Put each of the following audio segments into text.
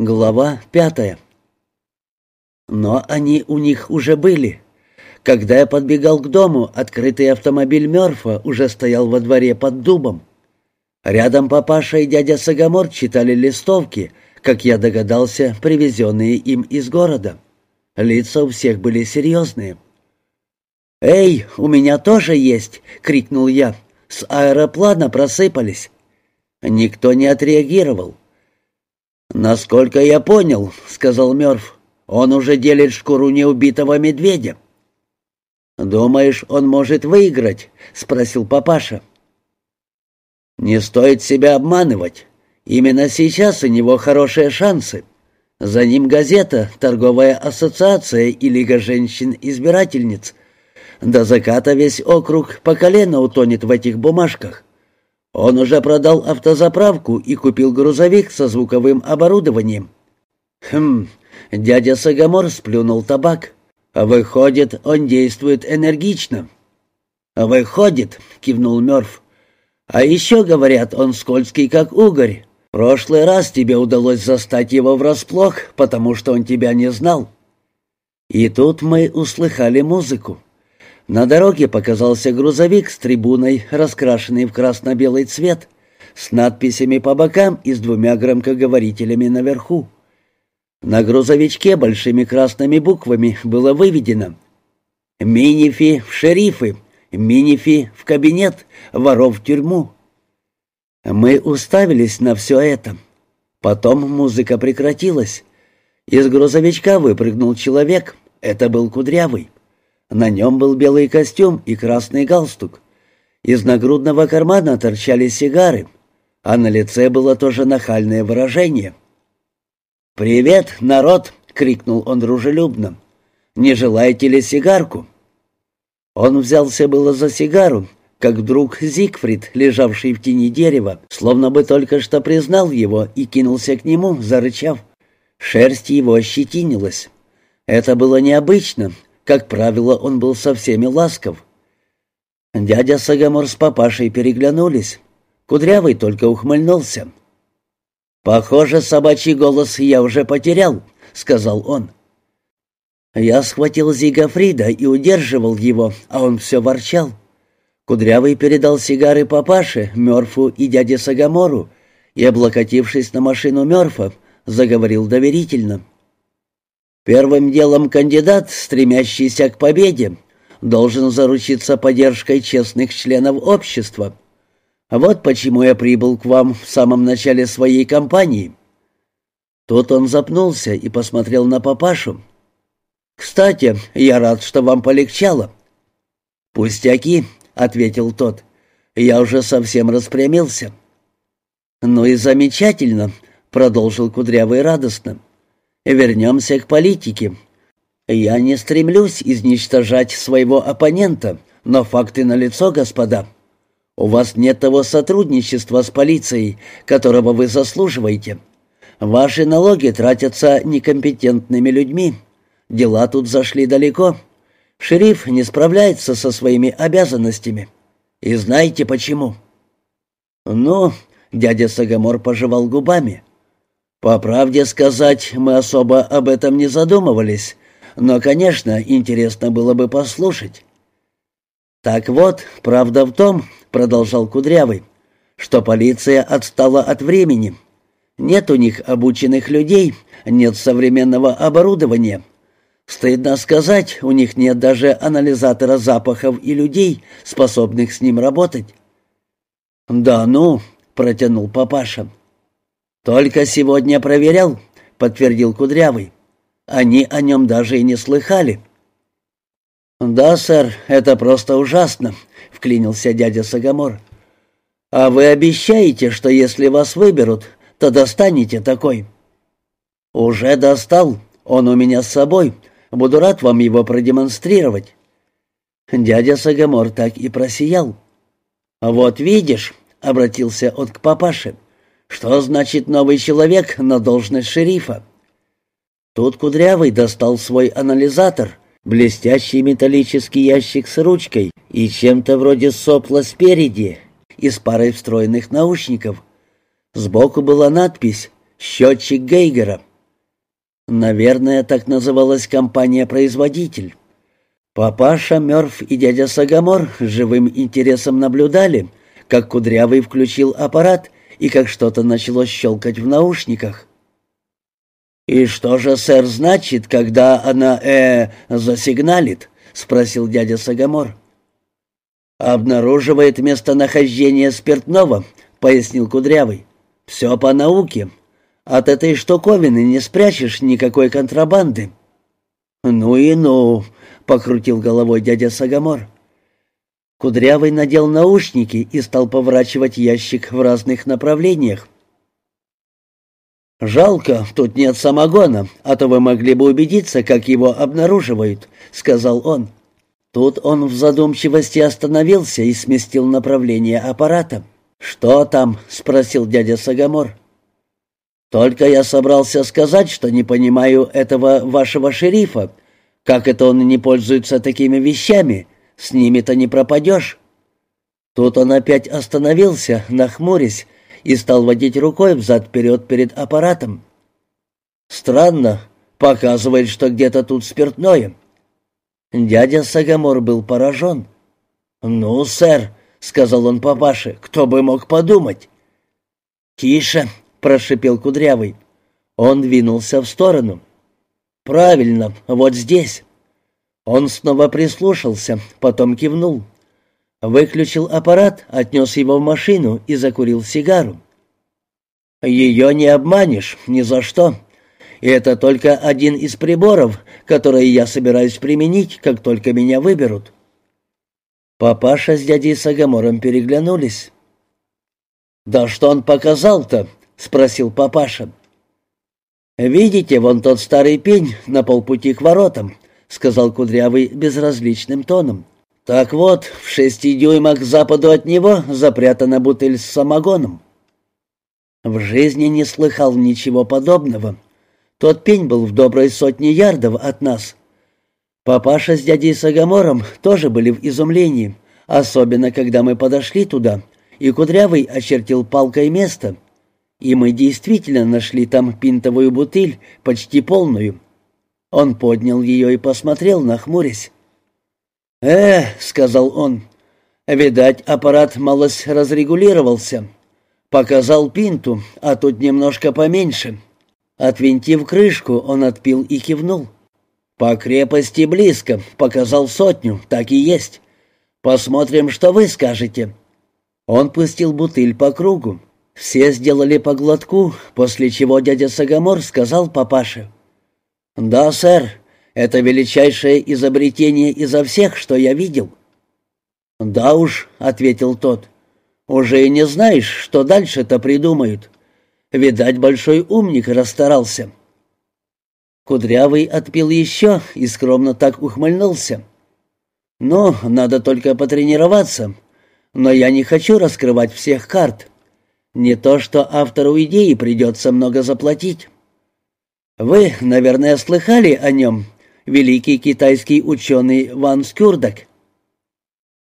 Глава пятая. Но они у них уже были. Когда я подбегал к дому, открытый автомобиль Мёрфа уже стоял во дворе под дубом. Рядом папаша и дядя Сагамор читали листовки, как я догадался, привезенные им из города. Лица у всех были серьезные. «Эй, у меня тоже есть!» — крикнул я. «С аэроплана просыпались». Никто не отреагировал. «Насколько я понял», — сказал Мёрф, — «он уже делит шкуру неубитого медведя». «Думаешь, он может выиграть?» — спросил папаша. «Не стоит себя обманывать. Именно сейчас у него хорошие шансы. За ним газета, торговая ассоциация и Лига женщин-избирательниц. До заката весь округ по колено утонет в этих бумажках. Он уже продал автозаправку и купил грузовик со звуковым оборудованием. Хм, дядя Сагамор сплюнул табак. Выходит, он действует энергично. Выходит, кивнул Мёрф. А еще, говорят, он скользкий, как угорь. Прошлый раз тебе удалось застать его врасплох, потому что он тебя не знал. И тут мы услыхали музыку. На дороге показался грузовик с трибуной, раскрашенный в красно-белый цвет, с надписями по бокам и с двумя громкоговорителями наверху. На грузовичке большими красными буквами было выведено «Минифи в шерифы», «Минифи в кабинет», «Воров в тюрьму». Мы уставились на все это. Потом музыка прекратилась. Из грузовичка выпрыгнул человек. Это был Кудрявый. На нем был белый костюм и красный галстук. Из нагрудного кармана торчали сигары, а на лице было тоже нахальное выражение. «Привет, народ!» — крикнул он дружелюбно. «Не желаете ли сигарку?» Он взялся было за сигару, как вдруг Зигфрид, лежавший в тени дерева, словно бы только что признал его и кинулся к нему, зарычав. Шерсть его ощетинилась. Это было необычно, как правило, он был со всеми ласков. Дядя Сагамор с папашей переглянулись. Кудрявый только ухмыльнулся. «Похоже, собачий голос я уже потерял», — сказал он. Я схватил Зигофрида и удерживал его, а он все ворчал. Кудрявый передал сигары папаше, Мёрфу и дяде Сагамору, и, облокотившись на машину Мёрфа, заговорил доверительно. Первым делом кандидат, стремящийся к победе, должен заручиться поддержкой честных членов общества. Вот почему я прибыл к вам в самом начале своей кампании». Тут он запнулся и посмотрел на папашу. «Кстати, я рад, что вам полегчало». «Пустяки», — ответил тот. «Я уже совсем распрямился». «Ну и замечательно», — продолжил Кудрявый радостно. Вернемся к политике. Я не стремлюсь изничтожать своего оппонента, но факты налицо, господа. У вас нет того сотрудничества с полицией, которого вы заслуживаете. Ваши налоги тратятся некомпетентными людьми. Дела тут зашли далеко. Шериф не справляется со своими обязанностями. И знаете почему? Ну, дядя Сагамор пожевал губами. По правде сказать, мы особо об этом не задумывались, но, конечно, интересно было бы послушать. Так вот, правда в том, продолжал Кудрявый, что полиция отстала от времени. Нет у них обученных людей, нет современного оборудования. Стыдно сказать, у них нет даже анализатора запахов и людей, способных с ним работать. «Да ну», — протянул папаша, «Только сегодня проверял», — подтвердил Кудрявый. «Они о нем даже и не слыхали». «Да, сэр, это просто ужасно», — вклинился дядя Сагамор. «А вы обещаете, что если вас выберут, то достанете такой?» «Уже достал. Он у меня с собой. Буду рад вам его продемонстрировать». Дядя Сагамор так и просиял. «Вот видишь», — обратился он к папаше, — что значит новый человек на должность шерифа? Тут Кудрявый достал свой анализатор, блестящий металлический ящик с ручкой и чем-то вроде сопла спереди и с парой встроенных наушников. Сбоку была надпись «Счетчик Гейгера». Наверное, так называлась компания-производитель. Папаша Мёрф и дядя Сагамор живым интересом наблюдали, как Кудрявый включил аппарат и как что-то начало щелкать в наушниках. «И что же, сэр, значит, когда она, э, засигналит?» — спросил дядя Сагамор. «Обнаруживает местонахождение спиртного», — пояснил Кудрявый. «Все по науке. От этой штуковины не спрячешь никакой контрабанды». «Ну и ну», — покрутил головой дядя Сагамор. Кудрявый надел наушники и стал поворачивать ящик в разных направлениях. «Жалко, тут нет самогона, а то вы могли бы убедиться, как его обнаруживают», — сказал он. Тут он в задумчивости остановился и сместил направление аппарата. «Что там?» — спросил дядя Сагамор. «Только я собрался сказать, что не понимаю этого вашего шерифа. Как это он не пользуется такими вещами? С ними-то не пропадешь». Тут он опять остановился, нахмурясь, и стал водить рукой взад-вперед перед аппаратом. «Странно. Показывает, что где-то тут спиртное». Дядя Сагамор был поражен. «Ну, сэр», — сказал он папаше, — «кто бы мог подумать?» «Тише», — прошипел Кудрявый. Он двинулся в сторону. «Правильно, вот здесь». Он снова прислушался, потом кивнул. Выключил аппарат, отнес его в машину и закурил сигару. «Ее не обманешь, ни за что. И это только один из приборов, которые я собираюсь применить, как только меня выберут». Папаша с дядей Сагамором переглянулись. «Да что он показал-то?» — спросил папаша. «Видите, вон тот старый пень на полпути к воротам», — сказал Кудрявый безразличным тоном. Так вот, в шести дюймах к западу от него запрятана бутыль с самогоном. В жизни не слыхал ничего подобного. Тот пень был в доброй сотне ярдов от нас. Папаша с дядей Сагамором тоже были в изумлении, особенно когда мы подошли туда, и Кудрявый очертил палкой место. И мы действительно нашли там пинтовую бутыль, почти полную. Он поднял ее и посмотрел, нахмурясь. «Э, — сказал он, — видать, аппарат малость разрегулировался. Показал пинту, а тут немножко поменьше». Отвинтив крышку, он отпил и кивнул. «По крепости близко, показал сотню, так и есть. Посмотрим, что вы скажете». Он пустил бутыль по кругу. Все сделали по глотку, после чего дядя Сагамор сказал папаше. «Да, сэр, это величайшее изобретение изо всех, что я видел». «Да уж», — ответил тот, — «уже и не знаешь, что дальше-то придумают. Видать, большой умник расстарался». Кудрявый отпил еще и скромно так ухмыльнулся. «Ну, надо только потренироваться. Но я не хочу раскрывать всех карт. Не то, что автору идеи придется много заплатить. Вы, наверное, слыхали о нем, великий китайский ученый Ван Скюрдак.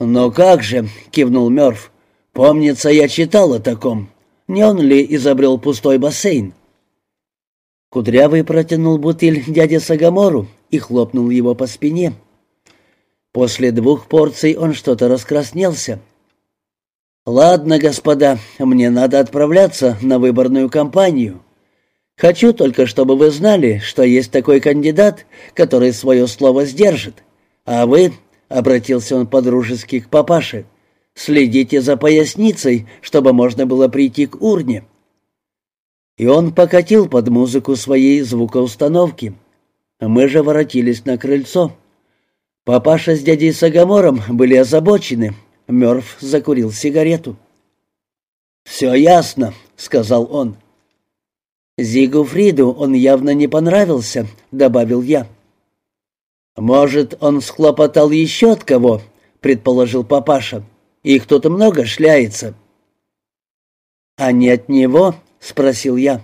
«Но как же», — кивнул Мёрф, — «помнится, я читал о таком. Не он ли изобрел пустой бассейн?» Кудрявый протянул бутыль дяде Сагамору и хлопнул его по спине. После двух порций он что-то раскраснелся. «Ладно, господа, мне надо отправляться на выборную кампанию. Хочу только, чтобы вы знали, что есть такой кандидат, который свое слово сдержит. А вы, — обратился он подружески к папаше, — следите за поясницей, чтобы можно было прийти к урне. И он покатил под музыку своей звукоустановки. Мы же воротились на крыльцо. Папаша с дядей Сагамором были озабочены. Мёрф закурил сигарету. «Все ясно», — сказал он. «Зигу Фриду он явно не понравился», — добавил я. «Может, он схлопотал еще от кого?» — предположил папаша. «Их тут много шляется». «А не от него?» — спросил я.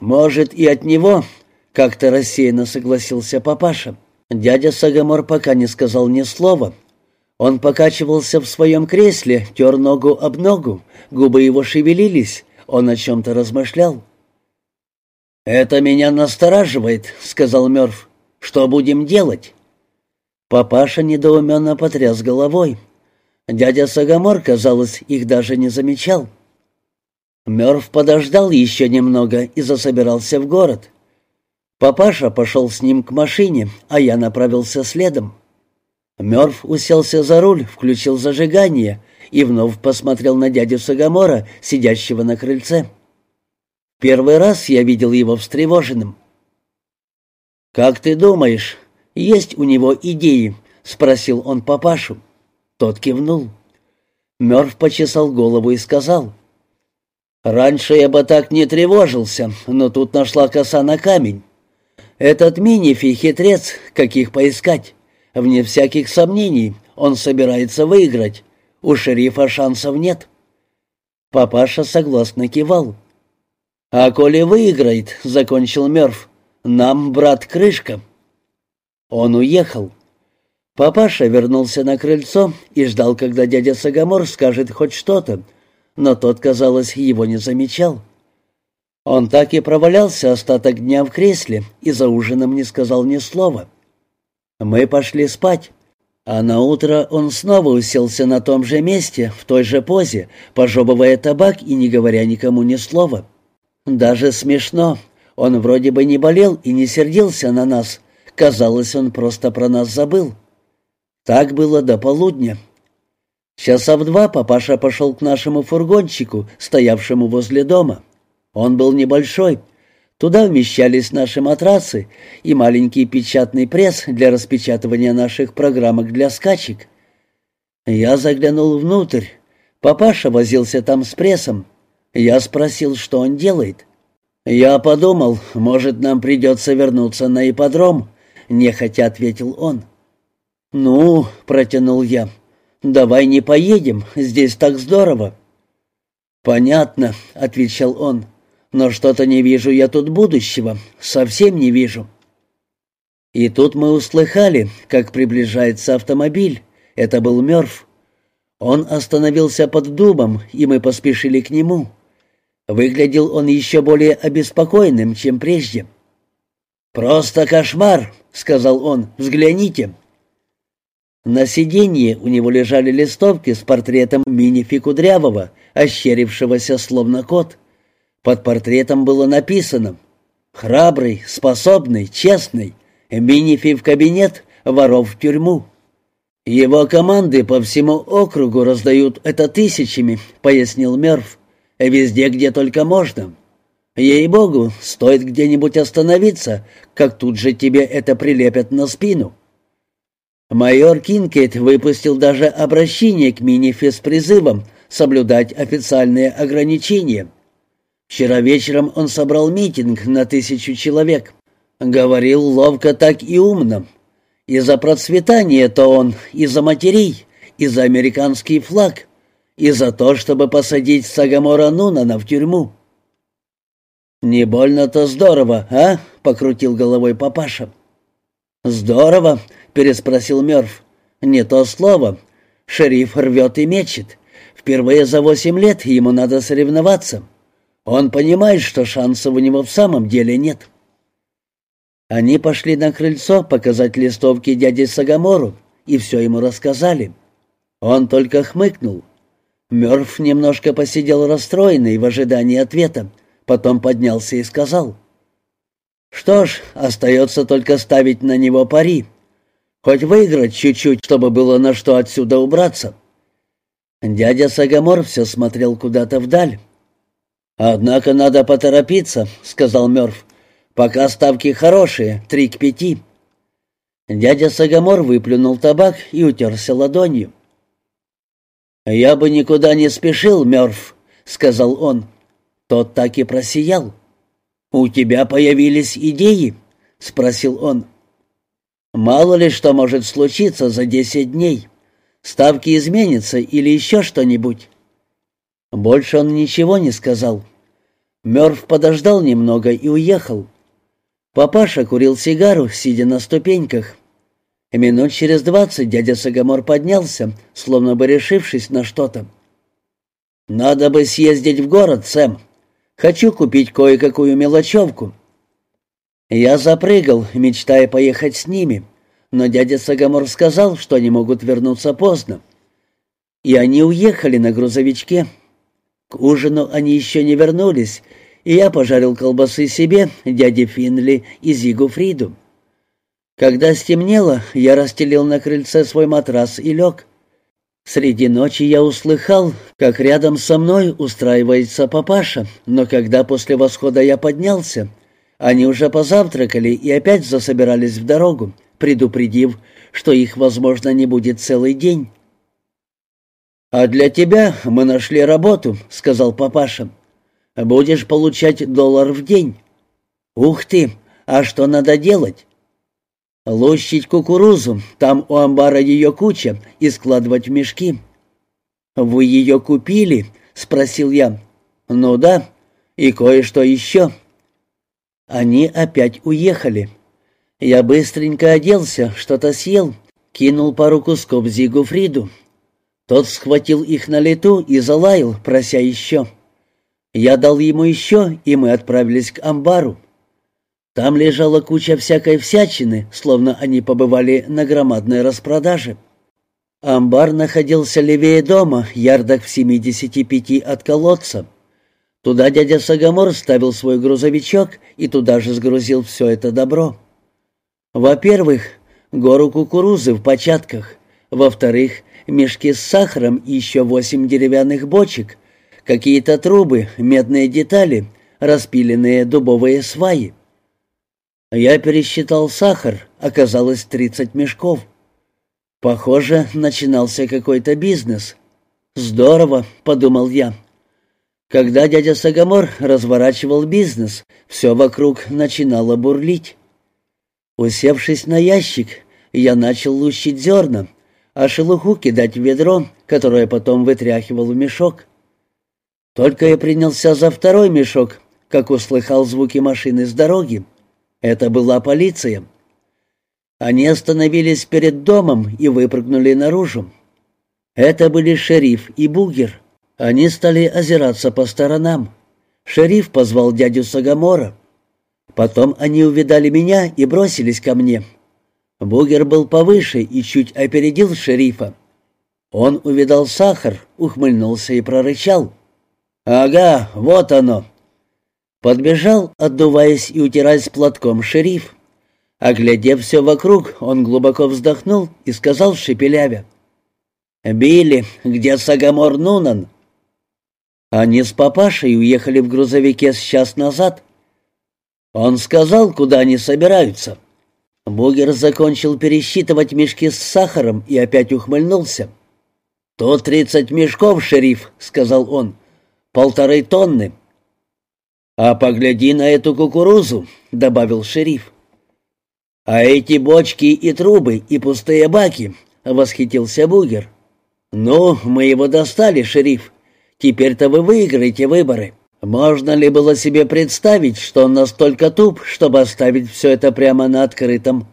«Может, и от него», — как-то рассеянно согласился папаша. Дядя Сагамор пока не сказал ни слова. Он покачивался в своем кресле, тер ногу об ногу, губы его шевелились, он о чем-то размышлял. «Это меня настораживает», — сказал Мёрф. «Что будем делать?» Папаша недоуменно потряс головой. Дядя Сагамор, казалось, их даже не замечал. Мёрф подождал еще немного и засобирался в город. Папаша пошел с ним к машине, а я направился следом. Мёрф уселся за руль, включил зажигание и вновь посмотрел на дядю Сагамора, сидящего на крыльце. Первый раз я видел его встревоженным. «Как ты думаешь, есть у него идеи?» — спросил он папашу. Тот кивнул. Мёрф почесал голову и сказал — Раньше я бы так не тревожился, но тут нашла коса на камень. Этот Минифи хитрец, каких поискать. Вне всяких сомнений, он собирается выиграть. У шерифа шансов нет. Папаша согласно кивал. «А коли выиграет», — закончил Мёрф, — «нам, брат, крышка». Он уехал. Папаша вернулся на крыльцо и ждал, когда дядя Сагамор скажет хоть что-то, но тот, казалось, его не замечал. Он так и провалялся остаток дня в кресле и за ужином не сказал ни слова. Мы пошли спать, а на утро он снова уселся на том же месте, в той же позе, пожевывая табак и не говоря никому ни слова. Даже смешно. Он вроде бы не болел и не сердился на нас. Казалось, он просто про нас забыл. Так было до полудня. Часа в два папаша пошел к нашему фургончику, стоявшему возле дома. Он был небольшой. Туда вмещались наши матрасы и маленький печатный пресс для распечатывания наших программок для скачек. Я заглянул внутрь. Папаша возился там с прессом. Я спросил, что он делает. «Я подумал, может, нам придется вернуться на ипподром», — нехотя ответил он. «Ну», — протянул я, — «Давай не поедем, здесь так здорово». «Понятно», — отвечал он, — «но что-то не вижу я тут будущего, совсем не вижу». И тут мы услыхали, как приближается автомобиль. Это был Мёрф. Он остановился под дубом, и мы поспешили к нему. Выглядел он еще более обеспокоенным, чем прежде. «Просто кошмар», — сказал он, — «взгляните». На сиденье у него лежали листовки с портретом Минифи Кудрявого, ощерившегося словно кот. Под портретом было написано «Храбрый, способный, честный, Минифи в кабинет, воров в тюрьму». «Его команды по всему округу раздают это тысячами», — пояснил Мерв. «Везде, где только можно. Ей-богу, стоит где-нибудь остановиться, как тут же тебе это прилепят на спину». Майор Кинкейт выпустил даже обращение к Минифе с призывом соблюдать официальные ограничения. Вчера вечером он собрал митинг на тысячу человек. Говорил ловко так и умно. И за процветание-то он, и за матерей, и за американский флаг, и за то, чтобы посадить Сагамора Нунана в тюрьму. «Не больно-то здорово, а?» — покрутил головой папаша. «Здорово», переспросил Мёрф. «Не то слово. Шериф рвет и мечет. Впервые за восемь лет ему надо соревноваться. Он понимает, что шансов у него в самом деле нет». Они пошли на крыльцо показать листовки дяде Сагамору и все ему рассказали. Он только хмыкнул. Мёрф немножко посидел расстроенный в ожидании ответа, потом поднялся и сказал. «Что ж, остается только ставить на него пари. Хоть выиграть чуть-чуть, чтобы было на что отсюда убраться. Дядя Сагамор все смотрел куда-то вдаль. «Однако надо поторопиться», — сказал Мёрф. «Пока ставки хорошие, три к пяти». Дядя Сагамор выплюнул табак и утерся ладонью. «Я бы никуда не спешил, Мёрф», — сказал он. Тот так и просиял. «У тебя появились идеи?» — спросил он. Мало ли что может случиться за десять дней. Ставки изменятся или еще что-нибудь. Больше он ничего не сказал. Мёрф подождал немного и уехал. Папаша курил сигару, сидя на ступеньках. Минут через двадцать дядя Сагамор поднялся, словно бы решившись на что-то. «Надо бы съездить в город, Сэм. Хочу купить кое-какую мелочевку. Я запрыгал, мечтая поехать с ними, но дядя Сагамор сказал, что они могут вернуться поздно. И они уехали на грузовичке. К ужину они еще не вернулись, и я пожарил колбасы себе, дяде Финли и Зигу Фриду. Когда стемнело, я расстелил на крыльце свой матрас и лег. Среди ночи я услыхал, как рядом со мной устраивается папаша, но когда после восхода я поднялся, они уже позавтракали и опять засобирались в дорогу, предупредив, что их, возможно, не будет целый день. «А для тебя мы нашли работу», — сказал папаша. «Будешь получать доллар в день». «Ух ты! А что надо делать?» Лущить кукурузу, там у амбара ее куча, и складывать в мешки. «Вы ее купили?» — спросил я. «Ну да, и кое-что еще». Они опять уехали. Я быстренько оделся, что-то съел, кинул пару кусков Зигу Фриду. Тот схватил их на лету и залаял, прося еще. Я дал ему еще, и мы отправились к амбару. Там лежала куча всякой всячины, словно они побывали на громадной распродаже. Амбар находился левее дома, ярдах в 75 от колодца. Туда дядя Сагамор ставил свой грузовичок и туда же сгрузил все это добро. Во-первых, гору кукурузы в початках. Во-вторых, мешки с сахаром и еще восемь деревянных бочек, какие-то трубы, медные детали, распиленные дубовые сваи. Я пересчитал сахар, оказалось 30 мешков. Похоже, начинался какой-то бизнес. Здорово, подумал я. Когда дядя Сагамор разворачивал бизнес, все вокруг начинало бурлить. Усевшись на ящик, я начал лущить зерна, а шелуху кидать в ведро, которое потом вытряхивал в мешок. Только я принялся за второй мешок, как услыхал звуки машины с дороги. Это была полиция. Они остановились перед домом и выпрыгнули наружу. Это были шериф и бугер. Они стали озираться по сторонам. Шериф позвал дядю Сагамора. Потом они увидали меня и бросились ко мне. Бугер был повыше и чуть опередил шерифа. Он увидал сахар, ухмыльнулся и прорычал. «Ага, вот оно!» Подбежал, отдуваясь и утираясь платком, шериф. Оглядев все вокруг, он глубоко вздохнул и сказал шепелявя. «Билли, где Сагамор Нунан?» Они с папашей уехали в грузовике с час назад. Он сказал, куда они собираются. Бугер закончил пересчитывать мешки с сахаром и опять ухмыльнулся. «То тридцать мешков, шериф», — сказал он. «Полторы тонны». «А погляди на эту кукурузу», — добавил шериф. «А эти бочки и трубы, и пустые баки», — восхитился Бугер. «Ну, мы его достали, шериф. Теперь-то вы выиграете выборы. Можно ли было себе представить, что он настолько туп, чтобы оставить все это прямо на открытом?»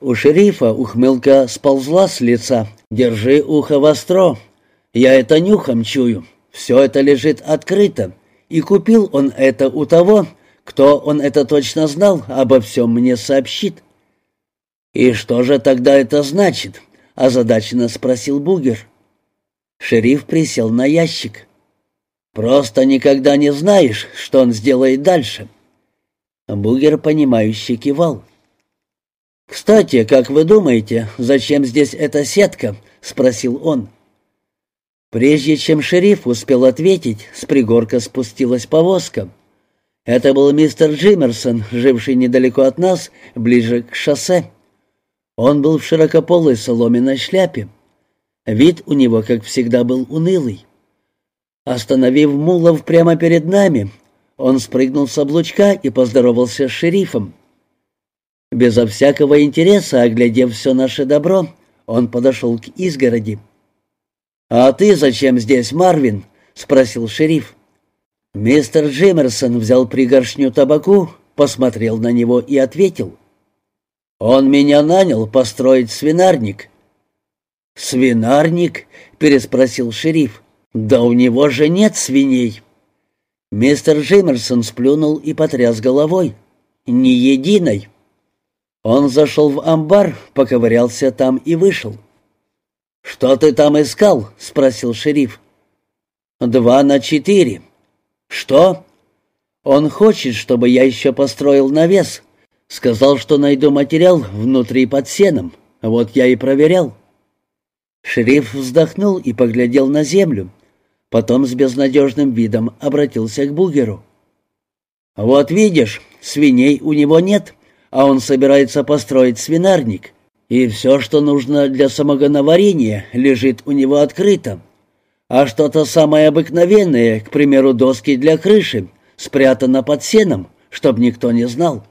У шерифа ухмылка сползла с лица. «Держи ухо востро. Я это нюхом чую. Все это лежит открыто. И купил он это у того, кто он это точно знал, обо всем мне сообщит. «И что же тогда это значит?» — озадаченно спросил Бугер. Шериф присел на ящик. «Просто никогда не знаешь, что он сделает дальше». Бугер, понимающе кивал. «Кстати, как вы думаете, зачем здесь эта сетка?» — спросил он. Прежде чем шериф успел ответить, с пригорка спустилась повозка. Это был мистер Джиммерсон, живший недалеко от нас, ближе к шоссе. Он был в широкополой соломенной шляпе. Вид у него, как всегда, был унылый. Остановив мулов прямо перед нами, он спрыгнул с облучка и поздоровался с шерифом. Безо всякого интереса, оглядев все наше добро, он подошел к изгороди. «А ты зачем здесь, Марвин?» — спросил шериф. Мистер Джиммерсон взял пригоршню табаку, посмотрел на него и ответил. «Он меня нанял построить свинарник». «Свинарник?» — переспросил шериф. «Да у него же нет свиней». Мистер Джиммерсон сплюнул и потряс головой. Ни единой. Он зашел в амбар, поковырялся там и вышел. «Что ты там искал?» — спросил шериф. «Два на четыре». «Что?» «Он хочет, чтобы я еще построил навес. Сказал, что найду материал внутри под сеном. Вот я и проверял». Шериф вздохнул и поглядел на землю. Потом с безнадежным видом обратился к Бугеру. «Вот видишь, свиней у него нет, а он собирается построить свинарник, и все, что нужно для самогоноварения, лежит у него открыто. А что-то самое обыкновенное, к примеру, доски для крыши, спрятано под сеном, чтоб никто не знал.